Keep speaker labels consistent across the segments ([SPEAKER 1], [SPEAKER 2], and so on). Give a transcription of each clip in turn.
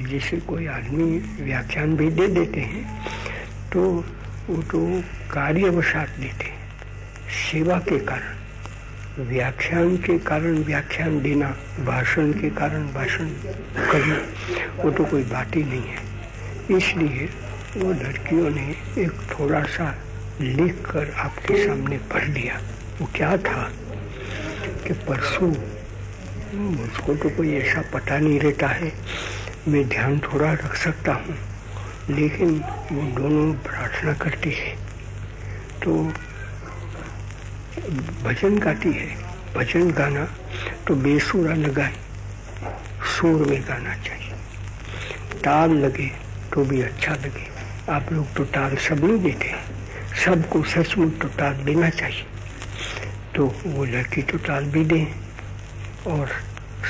[SPEAKER 1] जैसे कोई आदमी व्याख्यान भी दे देते हैं तो वो तो कार्यवशात देते हैं। सेवा के कारण, व्याख्यान के कारण व्याख्यान देना, भाषण के कारण भाषण करना, वो तो कोई बात ही नहीं है। इसलिए वो लड़कियों ने एक थोड़ा सा लिख कर आपके सामने पढ़ दिया वो क्या था कि परसों, मुझको तो कोई ऐसा पता नहीं रहता है मैं ध्यान थोड़ा रख सकता हूँ, लेकिन वो दोनों प्रार्थना करती है। तो भजन गाती है, भजन गाना तो बेसुरा न गाए सुर में गाना चाहिए। ताल लगे तो भी अच्छा लगे। आप लोग तो ताल सब नहीं देते सबको सचमुच तो ताल देना चाहिए। तो वो लड़की तो ताल भी दें और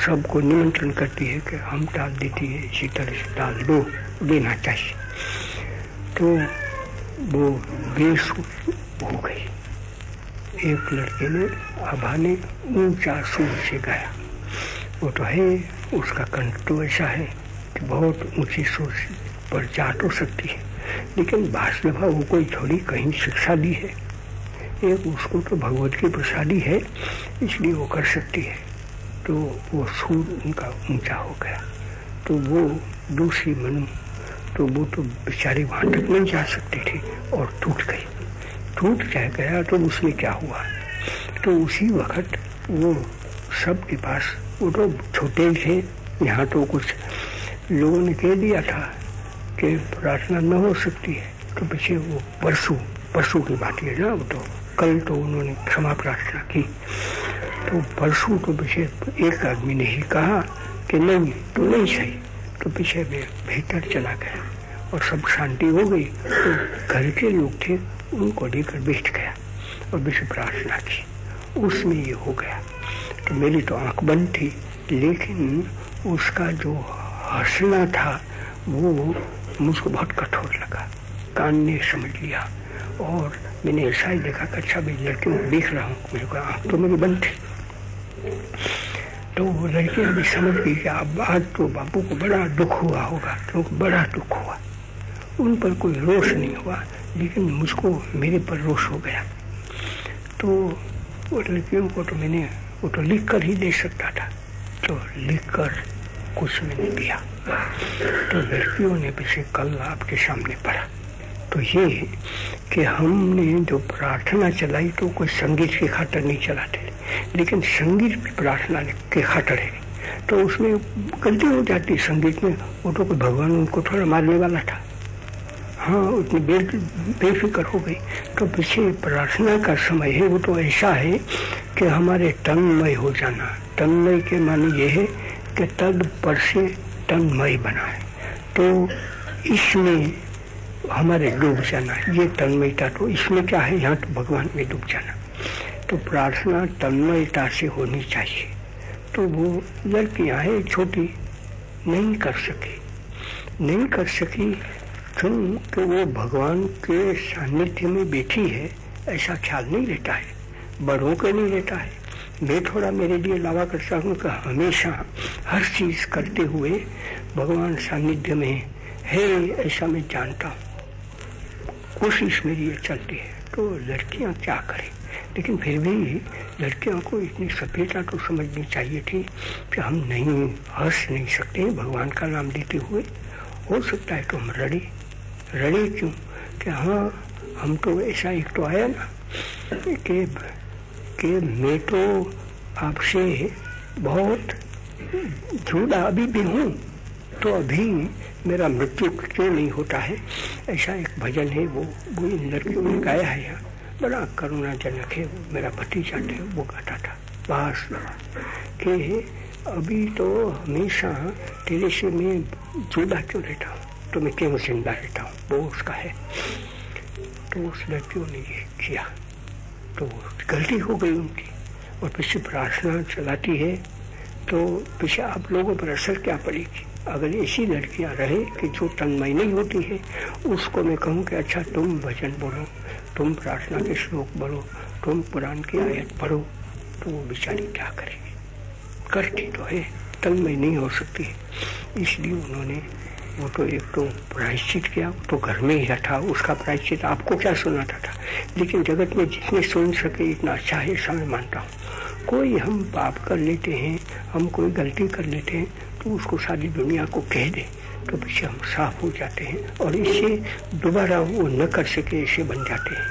[SPEAKER 1] सबको निमंत्रण करती है कि हम टाल देती है, इसी तरह से टाल दो, देना चाहिए। तो वो बेस हो गई। एक लड़के ने आभा ने ऊँचा सुर से गाया। वो तो है, उसका कंठ तो ऐसा है कि बहुत ऊँची सुर पर जा तो सकती है, लेकिन भाषा वो कोई थोड़ी कहीं शिक्षा दी है। एक उसको तो भगवत की प्रसादी है, इसलिए वो कर सकती है। तो वो सूर उनका ऊँचा हो गया। तो वो दूसरी मनु तो वो तो बेचारे वहाँ तक नहीं जा सकते थे और टूट गई टूट जाए गया तो उसमें क्या हुआ? तो उसी वक्त वो सब के पास, वो तो छोटे थे, यहाँ तो कुछ लोगों ने कह दिया था कि प्रार्थना न हो सकती है। तो पीछे वो परसों परसों की बात है ना, वो तो कल तो उन्होंने क्षमा प्रार्थना की। तो परसों तो पीछे एक आदमी ने ही कहा कि नहीं तो नहीं सही। तो पीछे में भीतर चला गया और सब शांति हो गई। तो घर के लोग थे, उनको लेकर बैठ गया और विश्व प्रार्थना की। उसमें ये हो गया तो मेरी तो आँख बंद थी, लेकिन उसका जो हंसना था, वो मुझको बहुत कठोर लगा। कान ने समझ लिया और मैंने ऐसा ही देखा कि अच्छा भाई लड़के देख रहा हूँ मेरे को आँख तो मेरी बंद थी। तो वो लड़की अभी समझ गई कि अब आज तो बापू को बड़ा दुख हुआ होगा तो बड़ा दुख हुआ। उन पर कोई रोष नहीं हुआ, लेकिन मुझको, मेरे पर रोष हो गया। तो वो लड़कियों को तो मैंने, वो तो लिख कर ही दे सकता था। तो लिख कर कुछ मैंने दिया। तो लड़कियों ने पीछे कल आपके सामने पढ़ा तो ये कि हमने जो प्रार्थना चलाई तो कोई संगीत की खातर नहीं चलाते लेकिन संगीत भी प्रार्थना के खातर है तो उसमें गलती हो जाती संगीत में। वो तो कोई भगवान उनको थोड़ा मारने वाला था। हाँ उतनी बे, बेफिक्र हो गई। तो पीछे प्रार्थना का समय है वो तो ऐसा है कि हमारे तन्मय हो जाना। तन्मय के माने ये है कि तद पर से तन्मय बना है तो इसमें हमारे डूब जाना ये तन्मयता तो इसमें क्या है? यहाँ तो भगवान में डूब जाना। तो प्रार्थना तन्मयता से होनी चाहिए। तो वो लड़कियाँ है छोटी, नहीं कर सकी। नहीं कर सकी, क्यों? कि वो भगवान के सानिध्य में बैठी है, ऐसा ख्याल नहीं रहता है। बड़ों का नहीं रहता है। मैं थोड़ा मेरे लिए लावा करता हूँ कि हमेशा हर चीज़ करते हुए भगवान सानिध्य में है, ऐसा मैं जानता हूँ। कोशिश मेरी ये चलती है। तो लड़कियाँ क्या करें? लेकिन फिर भी लड़कियों को इतनी सभ्यता तो समझनी चाहिए थी कि हम नहीं, हंस नहीं सकते, भगवान का नाम लेते हुए। हो सकता है तो हम रड़े। रड़े क्यों? कि हाँ हम तो ऐसा एक तो आया ना कि कि मैं तो आपसे बहुत जुड़ा अभी भी हूँ। तो अभी मेरा मृत्यु क्यों नहीं होता है? ऐसा एक भजन है, वो वो इन लड़कियों ने गाया है यहाँ। बड़ा करुणाजनक है वो, मेरा भतीजा थे वो गाता था। बस के अभी तो हमेशा तेरे से मैं जुदा क्यों रहता हूँ? तो मैं क्यों ज़िंदा रहता हूँ? वो उसका है। तो उस लड़कियों ने ये किया। तो गलती हो गई उनकी। और पीछे प्रार्थना चलाती है। तो पीछे आप लोगों पर असर क्या पड़ेगी? अगर ऐसी लड़कियाँ रहे कि जो तन्मय नहीं होती है, उसको मैं कहूँ कि अच्छा तुम भजन बोलो, तुम प्रार्थना के श्लोक बोलो, तुम पुराण की आयत पढ़ो तो वो बेचारी क्या करेगी? करती तो है, तन्मय नहीं हो सकती इसलिए उन्होंने, वो तो एक तो प्रायश्चित किया, वो तो घर में ही था, उसका प्रायश्चित आपको क्या सुनाता था? लेकिन जगत में जितने सुन सके, इतना अच्छा है ऐसा मैं मानता हूँ। कोई हम पाप कर लेते हैं, हम कोई गलती कर लेते हैं तो उसको सारी दुनिया को कह दे तो पीछे हम साफ़ हो जाते हैं और इससे दोबारा वो न कर सके ऐसे बन जाते हैं।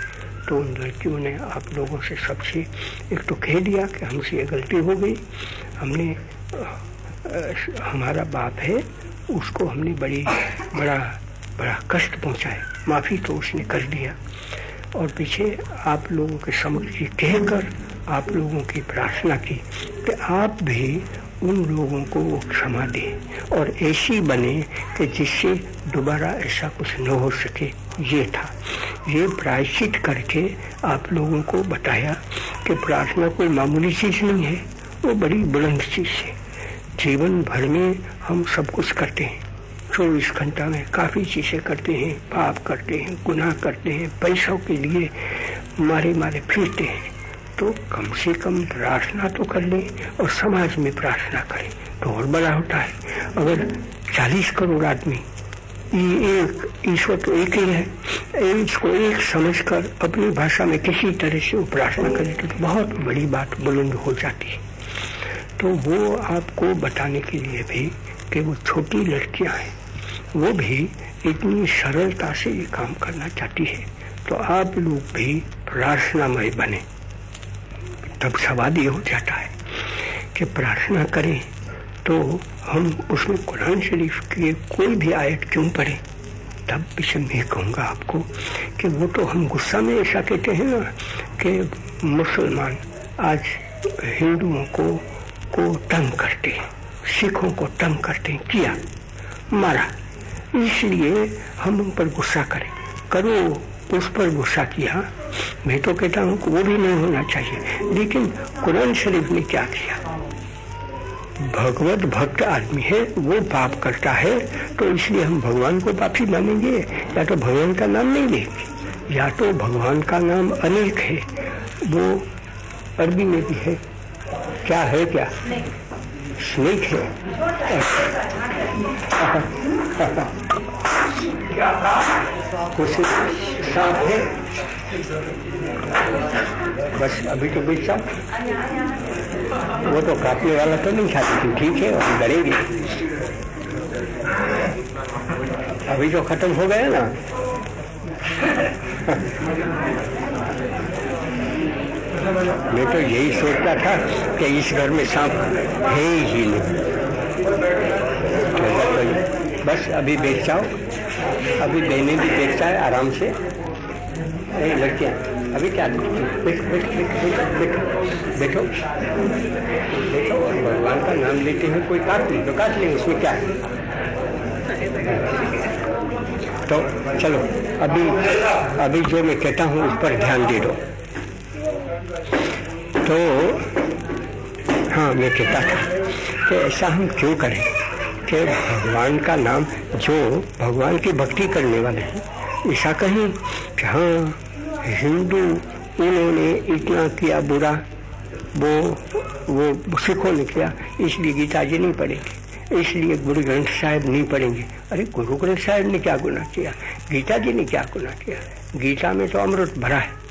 [SPEAKER 1] तो उन लड़कियों ने आप लोगों से सबसे एक तो कह दिया कि हमसे ये गलती हो गई। हमने हमारा बाप है, उसको हमने बड़ी, बड़ा बड़ा कष्ट पहुँचाए माफ़ी तो उसने कर दिया। और पीछे आप लोगों के समक्ष कहकर आप लोगों की प्रार्थना की कि आप भी उन लोगों को वो क्षमा दे और ऐसी बने कि जिससे दोबारा ऐसा कुछ न हो सके। ये था। ये प्रायश्चित करके आप लोगों को बताया कि प्रार्थना कोई मामूली चीज़ नहीं है। वो बड़ी बुलंद चीज़ है। जीवन भर में हम सब कुछ करते हैं। चौबीस घंटा में काफ़ी चीज़ें करते हैं, पाप करते हैं, गुनाह करते हैं, पैसों के लिए मारे मारे फिरते हैं। तो कम से कम प्रार्थना तो कर ले और समाज में प्रार्थना करें तो और बड़ा होता है। अगर चालीस करोड़ आदमी, ये एक ईश्वर तो एक ही है। इसको एक समझकर अपनी भाषा में किसी तरह से प्रार्थना करे तो बहुत बड़ी बात बुलंद हो जाती है। तो वो आपको बताने के लिए भी कि वो छोटी लड़कियाँ हैं, वो भी इतनी सरलता से ये काम करना चाहती है। तो आप लोग भी प्रार्थनामय बने। तब सवाल ये हो जाता है कि प्रार्थना करें तो हम उसमें कुरान शरीफ की कोई भी आयत क्यों पढ़े? तब भी मैं कहूँगा आपको कि वो तो हम गुस्सा में ऐसा कहते हैं ना कि मुसलमान आज हिंदुओं को को तंग करते हैं, सिखों को तंग करते हैं, किया? मारा। इसलिए हम उन पर गुस्सा करें। करो। उस पर गुस्सा किया। मैं तो कहता हूँ वो भी नहीं होना चाहिए। लेकिन कुरान शरीफ ने क्या किया? भगवत भक्त आदमी है वो पाप करता है तो इसलिए हम भगवान को पापी मानेंगे या तो भगवान का नाम नहीं लेंगे या तो भगवान का नाम अनेक है। वो अरबी में भी है। क्या है क्या? स्नेक है। साफ़ है। बस अभी तो बेचा वो तो काटने वाला तो नहीं खाती थी, ठीक है हम डरेंगे। अभी तो खत्म हो गया ना। मैं तो यही सोचता था कि इस घर में सांप है ही नहीं। बस अभी बेच जाओ। अभी बहने भी देखता है, आराम से। नहीं लड़कियाँ, अभी क्या बैठो बैठो और भगवान का नाम लेते हुए कोई काट नहीं तो काट लेंगे, उसमें क्या है? तो चलो, अभी अभी जो मैं कहता हूँ, उस पर ध्यान दे दो। तो हाँ मैं कहता था कि ऐसा हम क्यों करें? कि भगवान का नाम जो भगवान की भक्ति करने वाले हैं। ऐसा कहीं कि हाँ हिंदू, उन्होंने इतना किया बुरा, वो वो सिखों ने किया, इसलिए गीता जी नहीं पढ़ेंगे, इसलिए गुरु ग्रंथ साहिब नहीं पढ़ेंगे। अरे, गुरु ग्रंथ साहिब ने क्या गुना किया? गीता जी ने क्या गुना किया? गीता में तो अमृत भरा है।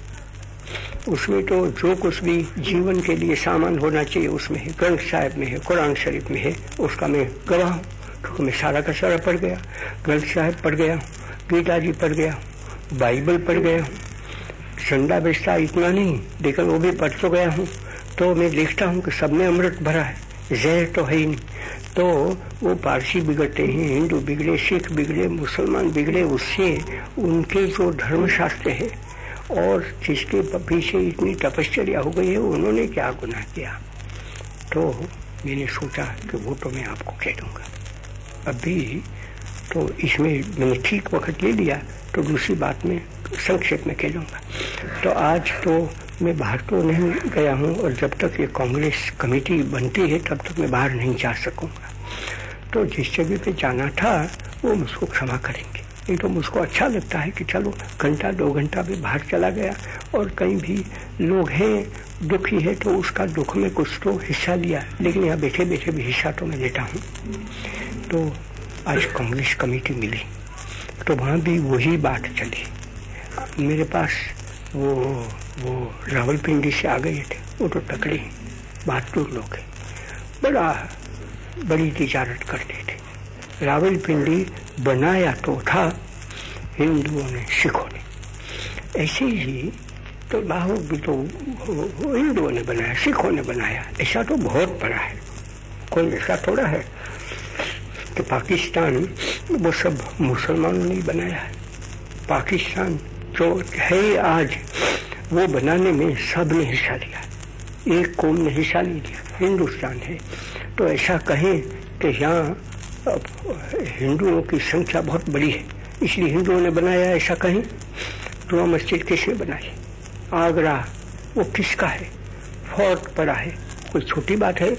[SPEAKER 1] उसमें तो जो कुछ भी जीवन के लिए सामान होना चाहिए, उसमें है, ग्रंथ साहिब में है, कुरान शरीफ में है, उसका मैं गवाह हूँ, क्योंकि मैं सारा का सारा पढ़ गया। ग्रंथ साहिब पढ़ गया, गीता जी पढ़ गया, बाइबल पढ़ गया संडा बेचता इतना नहीं, लेकिन वो भी पढ़ तो गया हूँ। तो मैं देखता हूँ कि सब में अमृत भरा है, जहर तो है ही नहीं। तो वो पारसी बिगड़ते हैं, हिंदू बिगड़े, सिख बिगड़े, मुसलमान बिगड़े, उससे उनके जो धर्मशास्त्र है और जिसके पीछे इतनी तपश्चर्या हो गई है, उन्होंने क्या गुनाह किया? तो मैंने सोचा कि वो तो मैं आपको कह दूँगा अभी तो इसमें मैंने ठीक वक्त ले लिया तो दूसरी बात में संक्षेप में कह लूँगा तो आज तो मैं बाहर तो नहीं गया हूँ, और जब तक ये कांग्रेस कमेटी बनती है, तब तक मैं बाहर नहीं जा सकूँगा। तो जिस जगह पे जाना था, वो मुझको क्षमा करेंगे। तो मुझको अच्छा लगता है कि चलो, घंटा, दो घंटा भी बाहर चला गया और कहीं भी लोग हैं, दुखी है तो उसका दुख में कुछ तो हिस्सा लिया। लेकिन यहाँ बैठे बैठे भी हिस्सा तो मैं लेता हूँ। तो आज कांग्रेस कमेटी मिली। तो वहाँ भी वही बात चली। मेरे पास वो वो रावलपिंडी से आ गए थे। वो तो तकड़े, बहादुर लोग हैं। बड़ा, बड़ी तजारत करते थे। रावलपिंडी बनाया तो था, हिंदुओं ने सिखों ने। ऐसे ही तो लाहौर भी तो हिंदुओं ने बनाया, सिखों ने बनाया। ऐसा तो बहुत बड़ा है। कोई ऐसा थोड़ा है कि पाकिस्तान वो सब मुसलमानों ने बनाया है। पाकिस्तान जो है आज, वो बनाने में सबने हिस्सा लिया। एक कौम ने हिस्सा नहीं लिया, हिंदुस्तान है। तो ऐसा कहें कि यहाँ हिंदुओं की संख्या बहुत बड़ी है। इसलिए हिंदुओं ने बनाया ऐसा कहीं जुमा मस्जिद किसने बनाई आगरा, वो किसका है? फोर्ट पड़ा है। कोई छोटी बात है?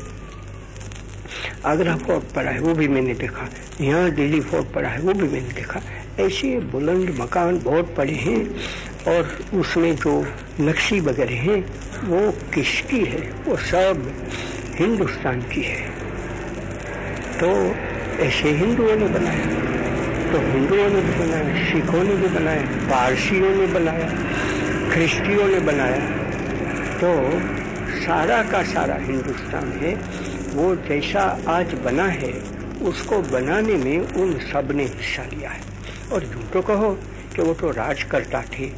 [SPEAKER 1] आगरा फोर्ट पड़ा है, वो भी मैंने देखा। यहाँ दिल्ली फोर्ट पड़ा है, वो भी मैंने देखा। ऐसे बुलंद मकान बहुत पड़े हैं और उसमें जो नक्शी वगैरह हैं, वो किसकी है? वो सब हिंदुस्तान की है। तो ऐसे हिंदुओं ने बनाया। तो हिंदुओं ने भी बनाया, सिखों ने भी बनाया, पारसियों ने बनाया, ख्रिस्टियों ने बनाया। तो सारा का सारा हिंदुस्तान है, वो जैसा आज बना है, उसको बनाने में उन सबने हिस्सा लिया है। और यूँ तो कहो कि वो तो राज करता थे,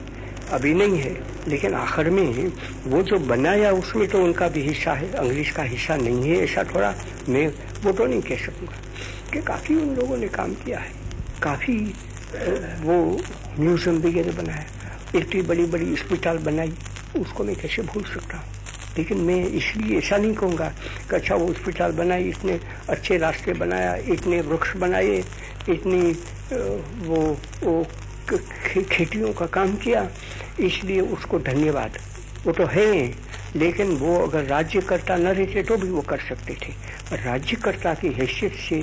[SPEAKER 1] अभी नहीं है, लेकिन आखिर में वो जो बनाया, उसमें तो उनका भी हिस्सा है, अंग्रेज़ का हिस्सा नहीं है ऐसा थोड़ा, मैं वो तो नहीं कह सकूँगा। कि काफ़ी उन लोगों ने काम किया है। काफ़ी वो म्यूज़ियम वगैरह बनाया। इतनी बड़ी बड़ी अस्पताल बनाई, उसको मैं कैसे भूल सकता हूँ? लेकिन मैं इसलिए ऐसा नहीं कहूँगा कि अच्छा वो अस्पताल बनाई, इतने अच्छे रास्ते बनाया, इतने वृक्ष बनाए, इतनी वो वो खेतियों का काम किया। इसलिए उसको धन्यवाद। वो तो है, लेकिन वो अगर राज्यकर्ता न रहते तो भी वो कर सकते थे। राज्यकर्ता की हैसियत से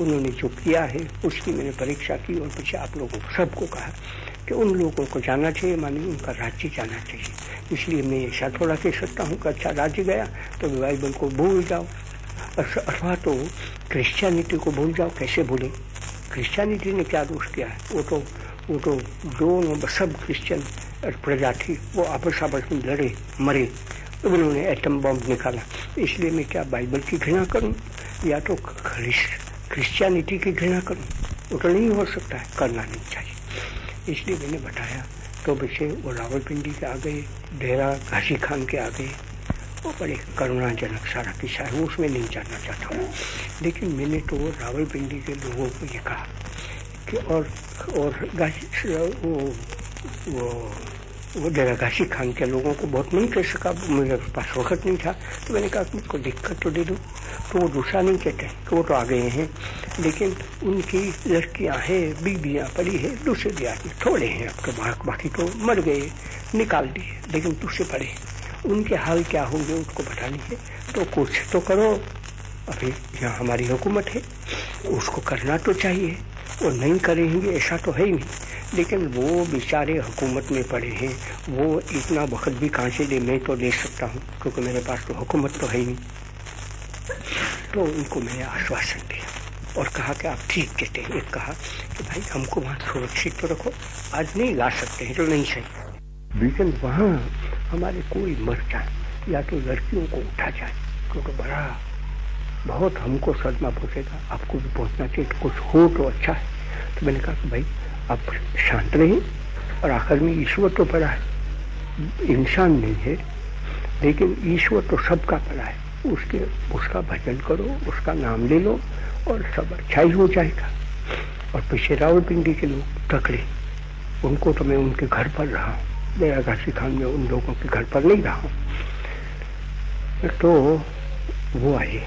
[SPEAKER 1] उन्होंने जो किया है, उसकी मैंने परीक्षा की और पीछे आप लोगों को, सबको कहा कि उन लोगों को जाना चाहिए मानिए उनका राज्य जाना चाहिए। इसलिए मैं ऐसा थोड़ा कह सकता हूँ कि अच्छा राज्य गया तो बाइबल को भूल जाओ। अथवा तो क्रिश्चियनिटी को भूल जाओ, कैसे भूले? क्रिश्चियनिटी ने क्या दोष किया है? वो तो वो तो दोनों, सब क्रिश्चियन प्रजा थी वो आपस आपस में लड़े, मरे। उन्होंने एटम बॉम्ब निकाला। इसलिए मैं क्या बाइबल की घृणा करूँ? या तो क्रिश्चियनिटी की घृणा करूँ, वो तो नहीं हो सकता है, करना नहीं चाहिए। इसलिए मैंने बताया तो बच्चे वो रावलपिंडी के आ गए, डेरा घासी खान के आ गए, वो बड़े करुणाजनक सारा किस्सा है उसमें नहीं जानना चाहता हूँ। लेकिन मैंने तो रावलपिंडी के लोगों को ये कहा कि और और वो वो वो घासी खान के लोगों को बहुत नहीं कह सका मेरे पास वक्त नहीं था तो मैंने कहा, मुझको दिक्कत तो दे दो। तो वो दूसरा नहीं कहते कि वो तो आ गए हैं, लेकिन उनकी लड़कियाँ हैं, बीबियाँ पड़ी है, दूसरे में थोड़े हैं, अब तो बाकी तो मर गए, निकाल दिए, लेकिन दूसरे पड़े। उनके हाल क्या होंगे उसको पता नहीं है तो कुछ तो करो। अभी यहाँ हमारी हुकूमत है, उसको करना तो चाहिए, वो नहीं करेंगे, ऐसा तो है ही नहीं। लेकिन वो बेचारे हुकूमत में पड़े हैं, वो इतना वक्त भी कहाँ से दे, मैं तो दे सकता हूँ, क्योंकि मेरे पास तो हुकूमत तो है ही नहीं। तो उनको मैंने आश्वासन दिया और कहा कि आप ठीक कहते हैं। एक कहा कि भाई, हमको वहाँ सुरक्षित तो रखो, आज नहीं ला सकते हैं, जो नहीं सही लेकिन वहाँ हमारे कोई मर जाए या तो लड़कियों को उठा जाए, क्योंकि बड़ा बहुत हमको सदमा पहुंचेगा, आपको भी पहुँचना चाहिए तो कुछ हो तो अच्छा है। तो मैंने कहा कि भाई, आप शांत रहें और आखिर में ईश्वर तो पड़ा है। इंसान नहीं है, लेकिन ईश्वर तो सबका पड़ा है। उसके, उसका भजन करो, उसका नाम ले लो और सब अच्छा ही हो जाएगा। और पीछे रावलपिंडी के लोग टकरे उनको तो मैं उनके घर पर रहा हूँ। मेरा घासी खान में उन लोगों के घर पर नहीं रहा तो वो आए,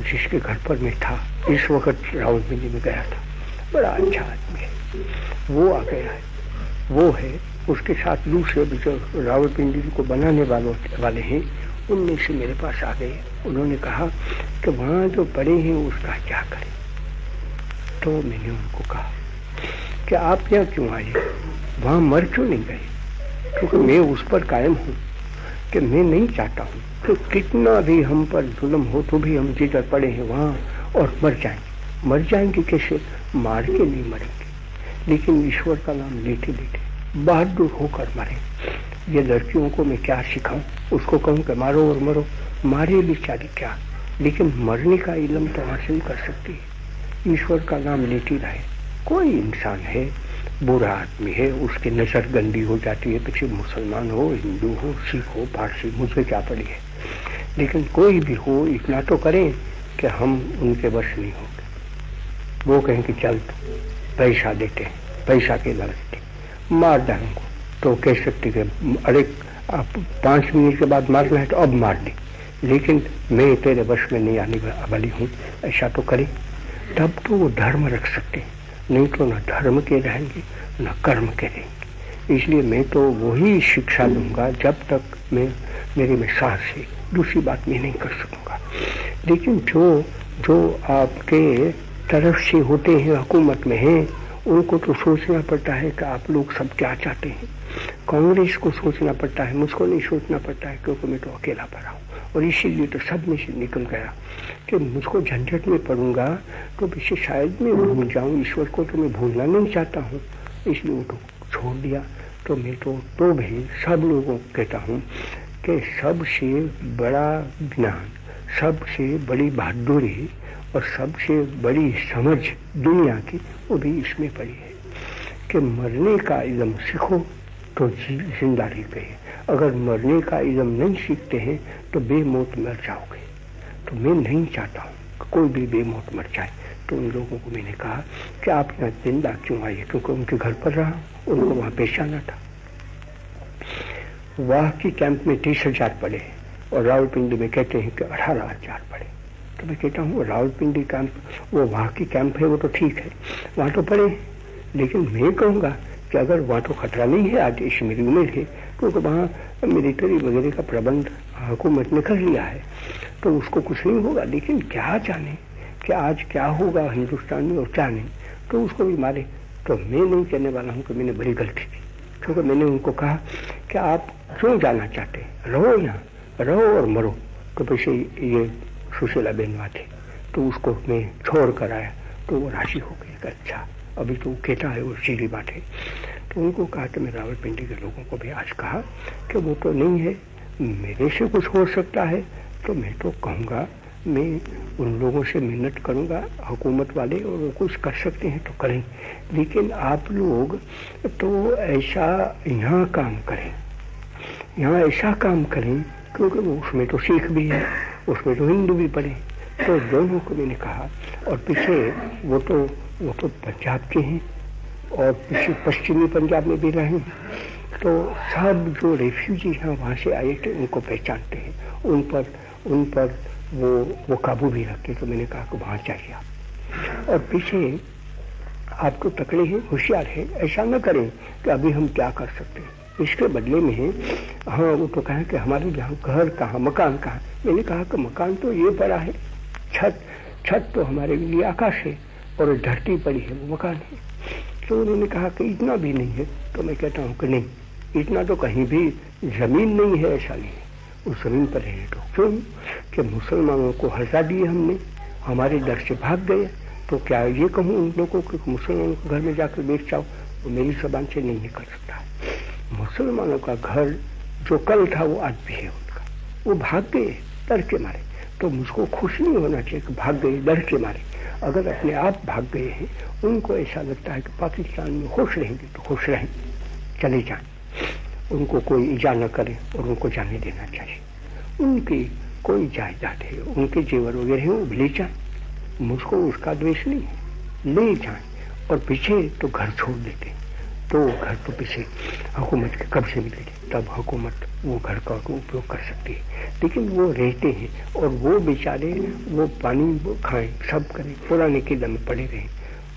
[SPEAKER 1] जिसके घर पर मैं था, इस वक्त रावलपिंडी में गया था। बड़ा अच्छा आदमी है। वो आ गया है। वो है, उसके साथ दूसरे जो रावलपिंडी को बनाने वालों, वाले हैं उनमें से मेरे पास आ गए। उन्होंने कहा कि वहाँ जो पड़े हैं, उसका क्या करें? तो मैंने उनको कहा कि आप यहाँ क्यों आए वहाँ मर क्यों नहीं गए? क्योंकि मैं उस पर कायम हूँ कि मैं नहीं चाहता हूँ। कि कितना भी हम पर जुल्म हो तो भी हम जिधर पड़े हैं, वहाँ और मर जाएँगे। मर जाएँगे कैसे? मार के नहीं मरेंगे। लेकिन ईश्वर का नाम लेते लेते बहादुर होकर मरे। ये लड़कियों को मैं क्या सिखाऊं? उसको कहूँ कि मारो और मरो। मारे बेचारी क्या लेकिन मरने का इलम तो हासिल कर सकती है। ईश्वर का नाम लेती रहे। कोई इंसान है, बुरा आदमी है, उसकी नज़र गंदी हो जाती है, पीछे मुसलमान हो, हिंदू हो, सिख हो पारसी मुझे क्या पड़ी है? लेकिन कोई भी हो, इतना तो करें कि हम उनके बस नहीं होंगे। वो कहें कि चल, पैसा देते पैसा के लड़के मार डालूँगा तो कह सकते कि अरे, आप पाँच मिनट के बाद मारना है तो अब मार दे। लेकिन मैं तेरे वश में नहीं आने वाली हूँ, ऐसा तो करे। तब तो वो धर्म रख सकते नहीं तो ना धर्म के रहेंगे, न कर्म के रहेंगे। इसलिए मैं तो वही शिक्षा दूँगा जब तक मैं, मेरे में सांस है। दूसरी बात मैं नहीं कर सकूँगा। लेकिन जो जो आपके तरफ़ से होते हैं, हुकूमत में हैं उनको तो सोचना पड़ता है कि आप लोग सब क्या चाहते हैं। कांग्रेस को सोचना पड़ता है, मुझको नहीं सोचना पड़ता है, क्योंकि मैं तो अकेला पड़ा हूँ। और इसीलिए तो सब में से निकल गया कि मुझको झंझट में पड़ूँगा तो पीछे शायद मैं भूल जाऊँ, ईश्वर को तो मैं भूलना नहीं चाहता हूँ। इसलिए वो तो छोड़ दिया। तो मैं तो तो भी सब लोगों को कहता हूँ कि सबसे बड़ा ज्ञान, सबसे बड़ी बहादुरी और सबसे बड़ी समझ दुनिया की, वो भी इसमें पड़ी है कि मरने का इलम सीखो तो ज़िंदा रह गए अगर मरने का इलम नहीं सीखते हैं तो बेमौत मर जाओगे। तो मैं नहीं चाहता हूँ कोई भी बेमौत मर जाए। तो उन लोगों को मैंने कहा कि आप यहाँ ज़िंदा क्यों आइए क्योंकि उनके घर पर रहा, उनको वहाँ आना था। वाह, की कैंप में तीस हज़ार पड़े और रावलपिंडी में कहते हैं कि अठारह हज़ार पड़े तो मैं कहता हूँ रावलपिंडी कैंप वो वहाँ की कैंप है, वो तो ठीक है। वहाँ तो पड़े। लेकिन मैं कहूँगा कि अगर वहाँ तो खतरा नहीं है, आज इस मेरी उम्र है क्योंकि तो वहाँ मिलिट्री वगैरह का प्रबंध हुकूमत ने कर लिया है। तो उसको कुछ नहीं होगा, लेकिन क्या जाने? कि आज क्या होगा हिंदुस्तान में और क्या नहीं? तो उसको भी मारे। तो मैं नहीं कहने वाला हूँ कि मैंने बड़ी गलती की। क्योंकि मैंने उनको कहा कि आप क्यों जाना चाहते रहो यहाँ, रहो और मरो। तो पीछे ये सुशीला बेनवा थे तो उसको मैं छोड़ कर आया। तो वो राशि हो गई अच्छा। अभी तो कहता है, वो सीधी बात है। तो उनको कहा कि मैं रावलपिंडी के लोगों को भी आज कहा कि वो तो नहीं है, मेरे से कुछ हो सकता है। तो मैं तो कहूँगा, मैं उन लोगों से मेहनत करूँगा, हुकूमत वाले, और वो कुछ कर सकते हैं तो करें। लेकिन आप लोग तो ऐसा यहाँ काम करें। यहाँ ऐसा काम करें, क्योंकि वो उसमें तो सीख भी है। उसमें तो हिंदू भी पढ़े तो दोनों को मैंने कहा, और पीछे वो तो वो तो पंजाब के हैं और पीछे पश्चिमी पंजाब में भी रहे तो सब जो रेफ्यूजी हैं, वहाँ से आए थे, उनको पहचानते हैं। उन पर उन पर वो वो काबू भी रखते तो मैंने कहा कि वहाँ चाहिए आप। और पीछे आप तो तकड़े हैं, होशियार हैं, ऐसा न करें कि अभी हम क्या कर सकते हैं। इसके बदले में हाँ वो तो कहें कि हमारे यहाँ घर कहाँ, मकान कहाँ? मैंने कहा कि मकान तो ये पड़ा है, छत छत तो हमारे लिए आकाश है और धरती पड़ी है, वो मकान है। तो उन्होंने कहा कि इतना भी नहीं है तो मैं कहता हूँ कि नहीं, इतना तो कहीं भी ज़मीन नहीं है, ऐसा नहीं है। उस ज़मीन पर रहे तो क्यों? कि मुसलमानों को हटा दिए हमने, हमारे दर से भाग गए। तो क्या ये कहूँ उन लोगों को मुसलमानों के घर में जाकर बैठ जाओ, वो मेरी जबान से नहीं निकल सकता। मुसलमानों का घर जो कल था, वो आज भी है उनका। वो भाग गए, डर के मारे। तो मुझको खुश नहीं होना चाहिए कि भाग गए, डर के मारे। अगर अपने आप भाग गए हैं, उनको ऐसा लगता है कि पाकिस्तान में खुश रहेंगे तो खुश रहें। चले जाए। उनको कोई ईजा न करे और उनको जाने देना चाहिए। उनकी कोई जायदाद है, उनके जेवर वगैरह वो ले जाए। मुझको उसका द्वेष नहीं है। ले जाए और पीछे तो घर छोड़ देते तो घर तो पीछे हुकूमत के कब्जे में ले तब हुकूमत वो घर का उपयोग कर सकती है। लेकिन वो रहते हैं और वो बेचारे, वो पानी खाएँ, सब करें, पुराने किले में पड़े रहे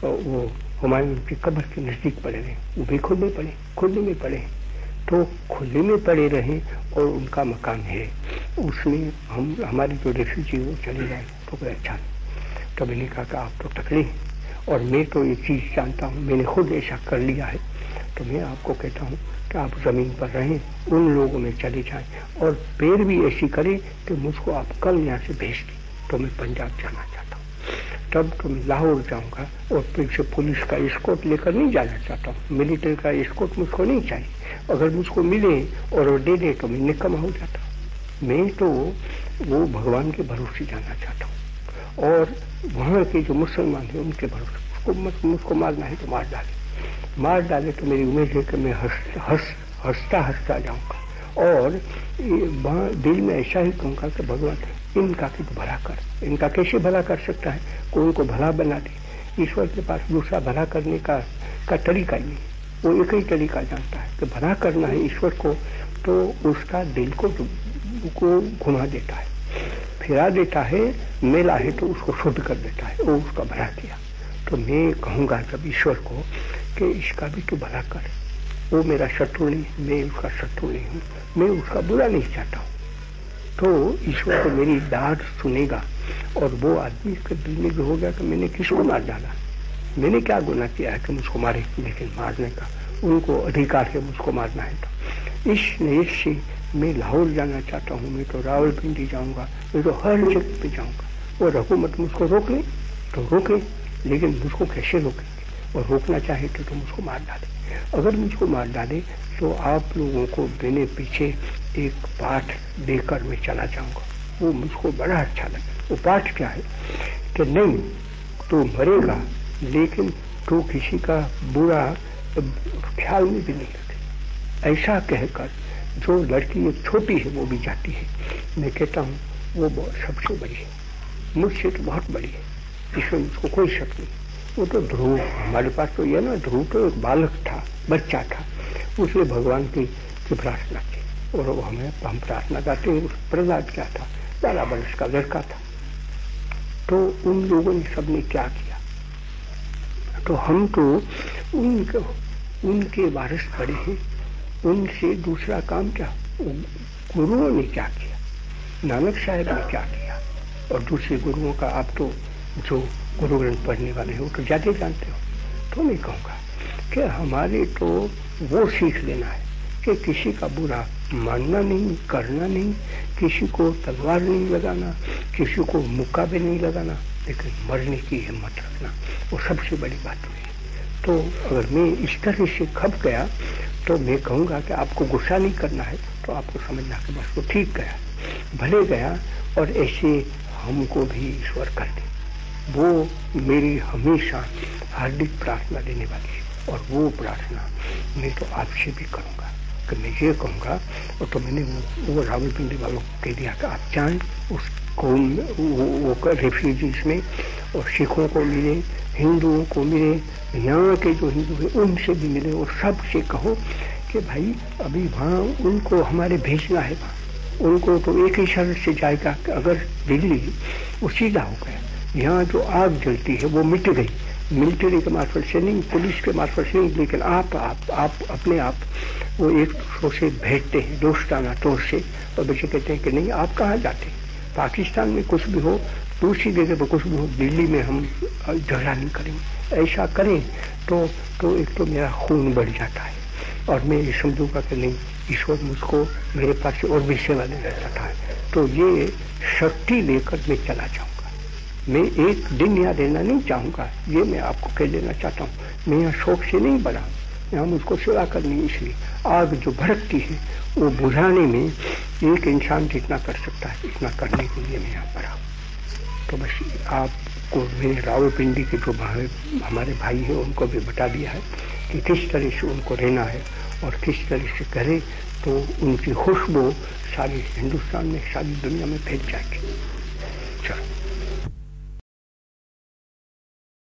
[SPEAKER 1] और वो हमारे की कब्र के नज़दीक पड़े रहे। वो भी खुले पड़े, खुले में पड़े तो खुले में पड़े रहे और उनका मकान है। उसमें हम, हमारे जो रेफ्यूजी वो चले जाए तो कोई अच्छा नहीं। कभी मैंने कहा कि आप तो हैं। और मैं तो ये चीज़ जानता हूँ, मैंने खुद ऐसा कर लिया है। तो मैं आपको कहता हूँ कि आप ज़मीन पर रहें, उन लोगों में चले जाएँ और पैर भी ऐसी करें कि मुझको आप कल यहाँ से भेज दें। तो मैं पंजाब जाना चाहता हूँ। तब तो मैं लाहौर जाऊँगा और से पुलिस का स्कोट लेकर नहीं जाना चाहता हूँ। मिलिट्री का स्कोट मुझको नहीं चाहिए। अगर मुझको मिले और दे दे तो मैं निकम हो जाता हूँ। मैं तो वो भगवान के भरोसे जाना चाहता हूँ। और वहाँ के जो मुसलमान है उनके भरोसे उसको मुझको मारना है तो मार डाले। मार डाले तो मेरी उम्मीद है कि मैं हंस हंस हंसता हंसता जाऊँगा। और दिल में ऐसा ही कहूँगा कि भगवान, इनका कि भला कर इनका कैसे भला कर सकता है? कोई को भला बना दे। ईश्वर के पास दूसरा भला करने का का तरीका नहीं। वो एक ही तरीका जानता है कि भला करना है ईश्वर को तो उसका दिल को को घुमा देता है। फिरा देता है, मेला है तो उसको शुद्ध कर देता है। वो उसका भला किया। तो मैं कहूँगा जब ईश्वर को कि इसका भी तो भला कर। वो मेरा शत्रु नहीं मैं उसका शत्रु नहीं हूँ। मैं उसका बुरा नहीं चाहता हूँ। तो ईश्वर तो मेरी डांट सुनेगा। और वो आदमी के दिल में भी हो गया कि मैंने किसको मार डाला? मैंने क्या गुना किया है कि मुझको मारे, लेकिन मारने का उनको अधिकार है मुझको मारना है तो। इस से मैं लाहौर जाना चाहता हूँ मैं तो रावलपिंडी जाऊँगा मैं तो हर जगह पे जाऊँगा। और हुकूमत मुझको रोक ले तो रोक लेकिन मुझको कैसे रोकेंगे? और रोकना चाहे तो, तो मुझको मार डाले। अगर मुझको मार डाले तो आप लोगों को बिने पीछे एक पाठ देकर मैं चला जाऊँगा। वो मुझको बड़ा अच्छा लगा। वो पाठ क्या है? कि नहीं तो मरेगा लेकिन तो किसी का बुरा ख्याल में भी नहीं रखे। ऐसा कहकर जो लड़की एक छोटी है वो भी जाती है। मैं कहता हूँ वो सबसे बड़ी है। मुझसे तो बहुत बड़ी है। इसमें मुझको कोई शक नहीं। वो तो ध्रुव हमारे पास तो यह ना ध्रुव तो एक बालक था बच्चा था। उसने भगवान की, की प्रार्थना की। और वो हमें हम प्रार्थना करते हैं उस प्रहलाद क्या था? बारह वर्ष का लड़का था। तो उन लोगों ने सबने क्या किया? तो हम तो उनके उनके वारिस पड़े हैं। उनसे दूसरा काम क्या? गुरुओं ने क्या किया? नानक साहब ने क्या किया? और दूसरे गुरुओं का आप तो जो गुरु ग्रंथ पढ़ने वाले हो तो ज़्यादा जानते हो। तो मैं कहूँगा कि हमारे तो वो सीख लेना है कि किसी का बुरा मानना नहीं, करना नहीं, किसी को तलवार नहीं लगाना, किसी को मुक्का भी नहीं लगाना, लेकिन मरने की हिम्मत रखना, वो सबसे बड़ी बात हुई। तो अगर मैं इस तरह से खप गया तो मैं कहूँगा कि आपको गुस्सा नहीं करना है तो आपको समझना कि बस वो ठीक गया भले गया और ऐसे हमको भी ईश्वर कर दे वो मेरी हमेशा हार्दिक प्रार्थना देने वाली है और वो प्रार्थना मैं तो आपसे भी करूँगा कि मैं ये कहूँगा और तो मैंने वो, वो रावलपिंडी वालों को कह दिया कि आप चाहें उस कौम वो, वो रेफ्यूजीज में और सिखों को मिले, हिंदुओं को मिले, यहाँ के जो हिंदू हैं, उनसे भी मिले और सबसे कहो कि भाई, अभी वहाँ उनको हमारे भेजना है उनको तो एक ही शर्त से जाएगा कि अगर दिल्ली वो सीधा हो गया, यहाँ जो आग जलती है, वो मिट गई। मिलिट्री के मार्फत से नहीं, पुलिस के मार्फत से नहीं, लेकिन आप आप आप अपने आप वो एक दूसरों से भेजते हैं, दोस्ताना तौर से। और बच्चे कहते हैं कि नहीं, आप कहाँ जाते पाकिस्तान में कुछ भी हो दूसरी जगह पर कुछ दिल्ली में हम झगड़ा नहीं करेंगे। ऐसा करें तो तो एक तो मेरा खून बढ़ जाता है और मैं ये समझूँगा कि नहीं, ईश्वर मुझको मेरे पास और भी सेवा लेना चाहता है। तो ये शक्ति लेकर मैं चला जाऊँगा। मैं एक दिन यहाँ रहना नहीं चाहूँगा, ये मैं आपको कह देना चाहता हूँ। मैं यहाँ शौक से नहीं बना, यहाँ मुझको सेवा करनी इसलिए। आग जो भड़कती है, वो बुझाने में एक इंसान जितना कर सकता है इतना करने के लिए मैं यहाँ पड़ा तो बस आपको मेरे मैंने रावलपिंडी के जो हमारे भाई हैं, उनको भी बता दिया है कि किस तरह से उनको रहना है और किस तरह से करें तो उनकी खुशबू सारी हिंदुस्तान में, सारी दुनिया में फैल जाएगी।